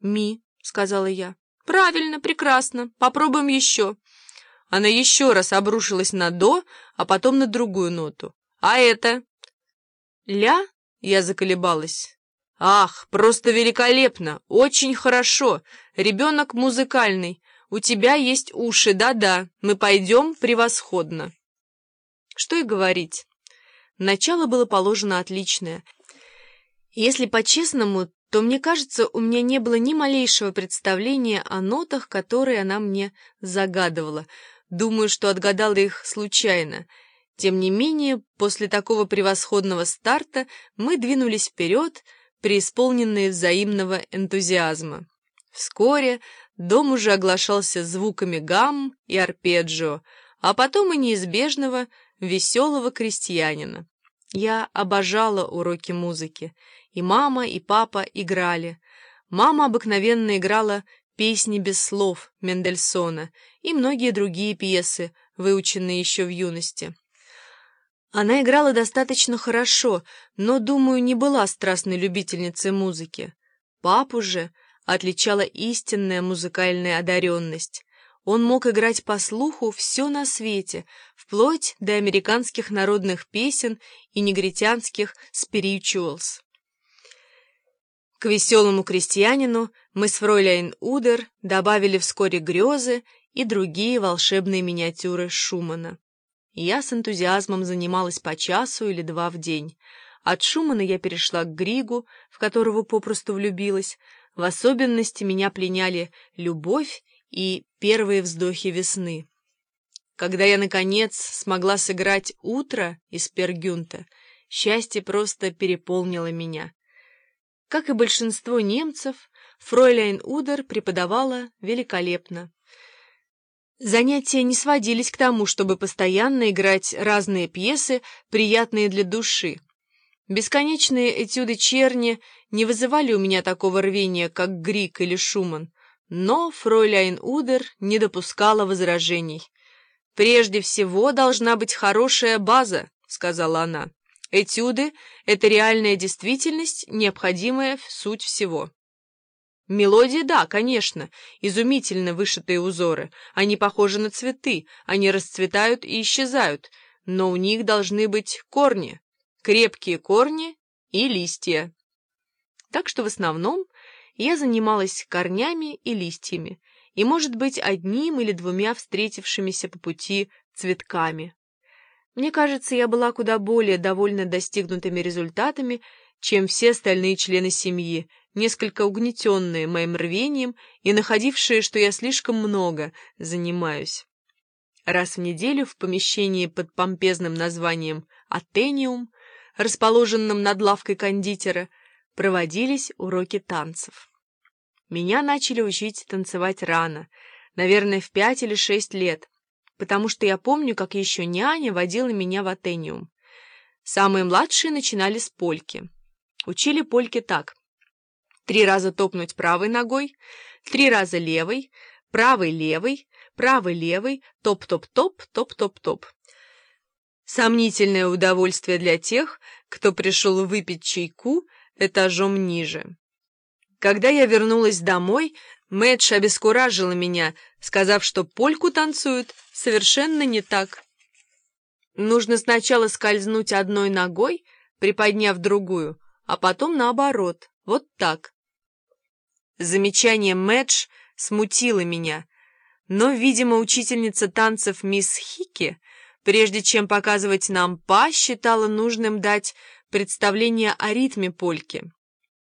«Ми», — сказала я. «Правильно, прекрасно. Попробуем еще». Она еще раз обрушилась на «до», а потом на другую ноту. «А это?» «Ля?» — я заколебалась. «Ах, просто великолепно! Очень хорошо! Ребенок музыкальный. У тебя есть уши, да-да. Мы пойдем превосходно». Что и говорить. Начало было положено отличное. Если по-честному, то, мне кажется, у меня не было ни малейшего представления о нотах, которые она мне загадывала. Думаю, что отгадала их случайно. Тем не менее, после такого превосходного старта мы двинулись вперед, преисполненные взаимного энтузиазма. Вскоре дом уже оглашался звуками гамм и арпеджио, а потом и неизбежного веселого крестьянина. Я обожала уроки музыки. И мама, и папа играли. Мама обыкновенно играла «Песни без слов» Мендельсона и многие другие пьесы, выученные еще в юности. Она играла достаточно хорошо, но, думаю, не была страстной любительницей музыки. Папу же отличала истинная музыкальная одаренность. Он мог играть по слуху все на свете, вплоть до американских народных песен и негритянских «спиричуалс». К веселому крестьянину мы с фройляйн Удер добавили вскоре грезы и другие волшебные миниатюры Шумана. Я с энтузиазмом занималась по часу или два в день. От Шумана я перешла к Григу, в которого попросту влюбилась. В особенности меня пленяли любовь и первые вздохи весны. Когда я, наконец, смогла сыграть «Утро» из Пергюнта, счастье просто переполнило меня. Как и большинство немцев, фройляйн Удер преподавала великолепно. Занятия не сводились к тому, чтобы постоянно играть разные пьесы, приятные для души. Бесконечные этюды Черни не вызывали у меня такого рвения, как Грик или Шуман, но фройляйн Удер не допускала возражений. «Прежде всего должна быть хорошая база», — сказала она. Этюды — это реальная действительность, необходимая в суть всего. Мелодии, да, конечно, изумительно вышитые узоры. Они похожи на цветы, они расцветают и исчезают, но у них должны быть корни, крепкие корни и листья. Так что в основном я занималась корнями и листьями, и, может быть, одним или двумя встретившимися по пути цветками. Мне кажется, я была куда более довольна достигнутыми результатами, чем все остальные члены семьи, несколько угнетенные моим рвением и находившие, что я слишком много занимаюсь. Раз в неделю в помещении под помпезным названием «Атениум», расположенном над лавкой кондитера, проводились уроки танцев. Меня начали учить танцевать рано, наверное, в пять или шесть лет, потому что я помню, как еще няня водила меня в Атениум. Самые младшие начинали с польки. Учили польки так. Три раза топнуть правой ногой, три раза левой, правой-левой, правой-левой, топ-топ-топ, топ-топ-топ. Сомнительное удовольствие для тех, кто пришел выпить чайку этажом ниже. Когда я вернулась домой, Мэтч обескуражила меня, сказав, что польку танцуют совершенно не так. Нужно сначала скользнуть одной ногой, приподняв другую, а потом наоборот, вот так. Замечание Мэтч смутило меня, но, видимо, учительница танцев мисс Хики, прежде чем показывать нам па, считала нужным дать представление о ритме польки.